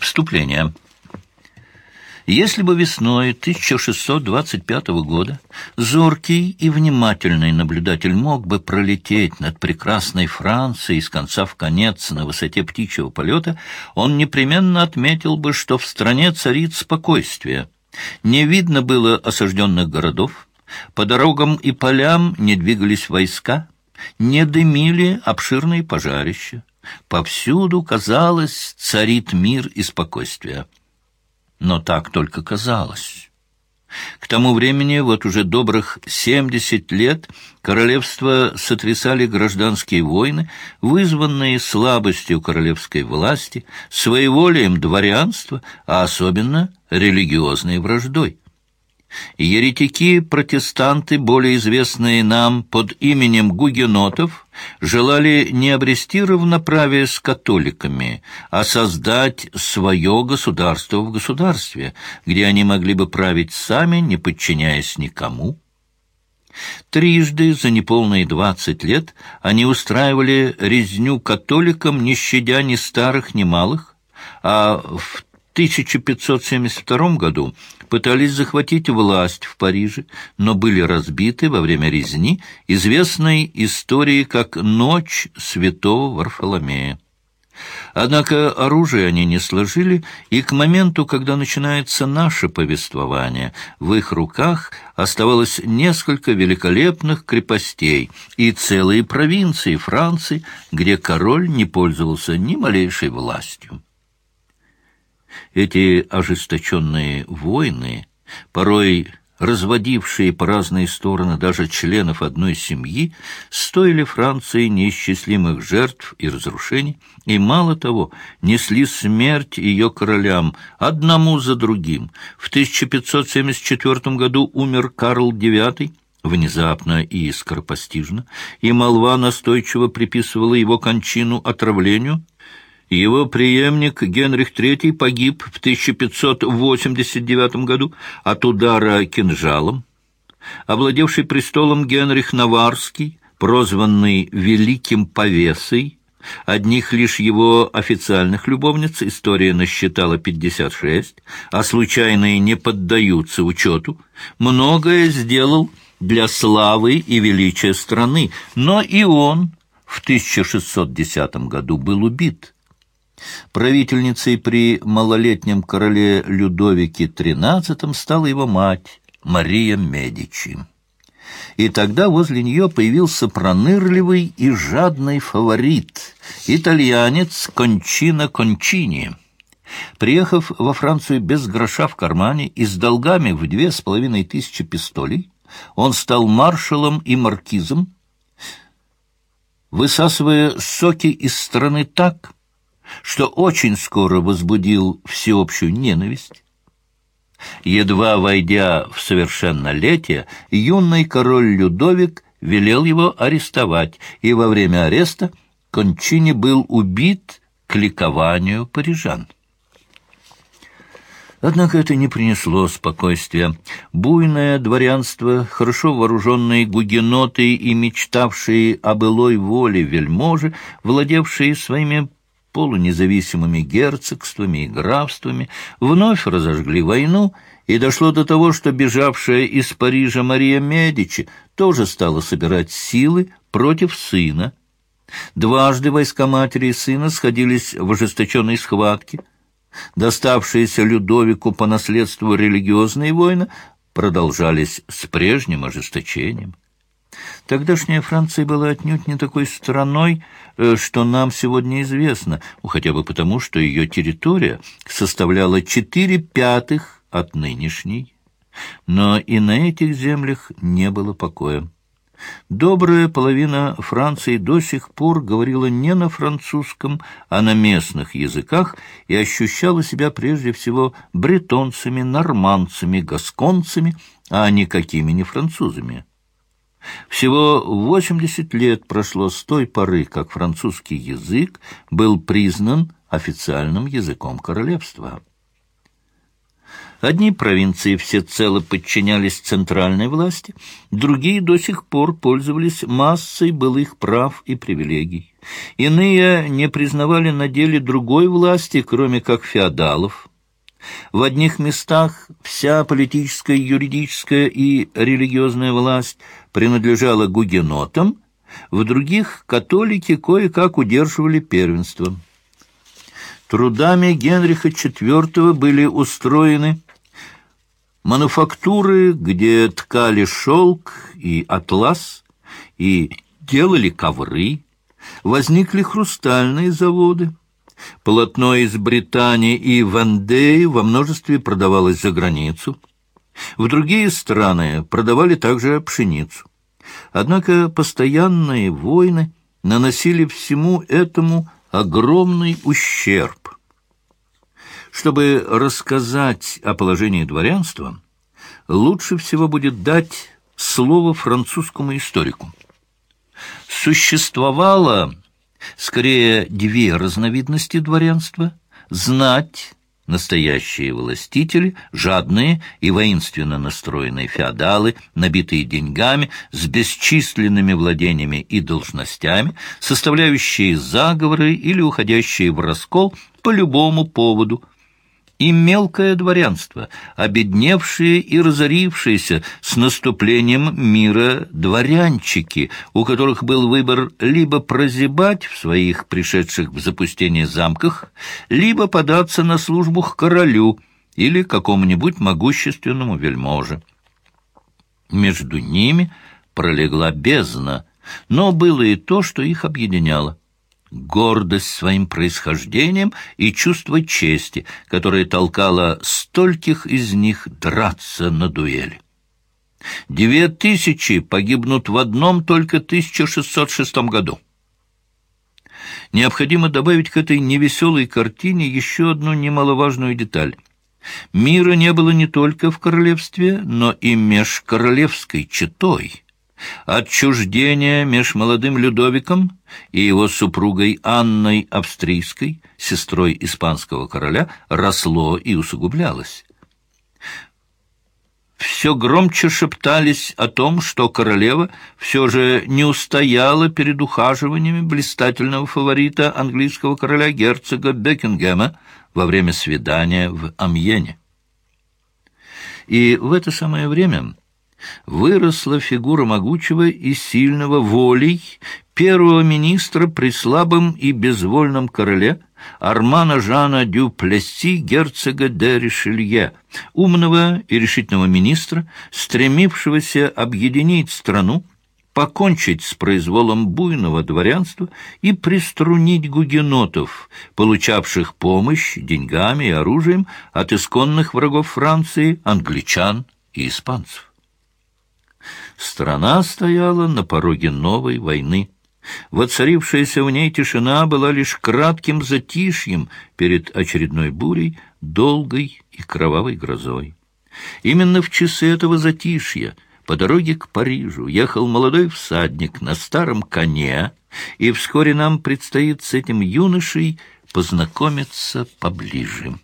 Вступление. Если бы весной 1625 года зоркий и внимательный наблюдатель мог бы пролететь над прекрасной Францией с конца в конец на высоте птичьего полета, он непременно отметил бы, что в стране царит спокойствие. Не видно было осажденных городов, по дорогам и полям не двигались войска, не дымили обширные пожарища. Повсюду, казалось, царит мир и спокойствие. Но так только казалось. К тому времени, вот уже добрых семьдесят лет, королевство сотрясали гражданские войны, вызванные слабостью королевской власти, своеволием дворянства, а особенно религиозной враждой. Еретики-протестанты, более известные нам под именем гугенотов, желали не обрести равноправие с католиками, а создать свое государство в государстве, где они могли бы править сами, не подчиняясь никому. Трижды за неполные двадцать лет они устраивали резню католикам, не щадя ни старых, ни малых, а в 1572 году пытались захватить власть в Париже, но были разбиты во время резни, известной истории как «Ночь святого Варфоломея». Однако оружие они не сложили, и к моменту, когда начинается наше повествование, в их руках оставалось несколько великолепных крепостей и целые провинции Франции, где король не пользовался ни малейшей властью. Эти ожесточенные войны, порой разводившие по разные стороны даже членов одной семьи, стоили Франции неисчислимых жертв и разрушений, и, мало того, несли смерть ее королям одному за другим. В 1574 году умер Карл IX, внезапно и скоропостижно, и молва настойчиво приписывала его кончину отравлению, его преемник Генрих III погиб в 1589 году от удара кинжалом. Овладевший престолом Генрих Наварский, прозванный «Великим повесой», Одних лишь его официальных любовниц история насчитала 56, а случайные не поддаются учету. Многое сделал для славы и величия страны, но и он в 1610 году был убит. Правительницей при малолетнем короле Людовике XIII стала его мать Мария Медичи. И тогда возле нее появился пронырливый и жадный фаворит, итальянец Кончино Кончини. Приехав во Францию без гроша в кармане и с долгами в две с половиной тысячи пистолей, он стал маршалом и маркизом, высасывая соки из страны так, что очень скоро возбудил всеобщую ненависть. Едва войдя в совершеннолетие, юный король Людовик велел его арестовать, и во время ареста Кончини был убит к ликованию парижан. Однако это не принесло спокойствия. Буйное дворянство, хорошо вооруженные гугеноты и мечтавшие о былой воле вельможи, владевшие своими полунезависимыми герцогствами и графствами, вновь разожгли войну, и дошло до того, что бежавшая из Парижа Мария Медичи тоже стала собирать силы против сына. Дважды войска матери и сына сходились в ожесточенной схватке. Доставшиеся Людовику по наследству религиозные войны продолжались с прежним ожесточением. Тогдашняя Франция была отнюдь не такой страной, э, что нам сегодня известно, ну, хотя бы потому, что ее территория составляла четыре пятых от нынешней. Но и на этих землях не было покоя. Добрая половина Франции до сих пор говорила не на французском, а на местных языках и ощущала себя прежде всего бретонцами, нормандцами, гасконцами, а никакими не французами. Всего 80 лет прошло с той поры, как французский язык был признан официальным языком королевства. Одни провинции всецело подчинялись центральной власти, другие до сих пор пользовались массой былых прав и привилегий. Иные не признавали на деле другой власти, кроме как феодалов. В одних местах вся политическая, юридическая и религиозная власть принадлежала гугенотам, в других католики кое-как удерживали первенство. Трудами Генриха IV были устроены мануфактуры, где ткали шелк и атлас, и делали ковры, возникли хрустальные заводы. Полотно из Британии и Вандеи во множестве продавалось за границу. В другие страны продавали также пшеницу. Однако постоянные войны наносили всему этому огромный ущерб. Чтобы рассказать о положении дворянства, лучше всего будет дать слово французскому историку. Существовало скорее две разновидности дворянства – знать Настоящие властители, жадные и воинственно настроенные феодалы, набитые деньгами, с бесчисленными владениями и должностями, составляющие заговоры или уходящие в раскол по любому поводу – и мелкое дворянство, обедневшие и разорившиеся с наступлением мира дворянчики, у которых был выбор либо прозябать в своих пришедших в запустение замках, либо податься на службу к королю или какому-нибудь могущественному вельможе. Между ними пролегла бездна, но было и то, что их объединяло гордость своим происхождением и чувство чести, которое толкало стольких из них драться на дуэли. Две тысячи погибнут в одном только 1606 году. Необходимо добавить к этой невеселой картине еще одну немаловажную деталь. Мира не было не только в королевстве, но и меж королевской четой – Отчуждение меж молодым Людовиком и его супругой Анной Австрийской, сестрой испанского короля, росло и усугублялось. Все громче шептались о том, что королева все же не устояла перед ухаживаниями блистательного фаворита английского короля герцога Бекингема во время свидания в Амьене. И в это самое время выросла фигура могучего и сильного волей первого министра при слабом и безвольном короле Армана Жана дю Плесси, герцога де Ришелье, умного и решительного министра, стремившегося объединить страну, покончить с произволом буйного дворянства и приструнить гугенотов, получавших помощь деньгами и оружием от исконных врагов Франции, англичан и испанцев. Страна стояла на пороге новой войны. Воцарившаяся в ней тишина была лишь кратким затишьем перед очередной бурей, долгой и кровавой грозой. Именно в часы этого затишья по дороге к Парижу ехал молодой всадник на старом коне, и вскоре нам предстоит с этим юношей познакомиться поближе.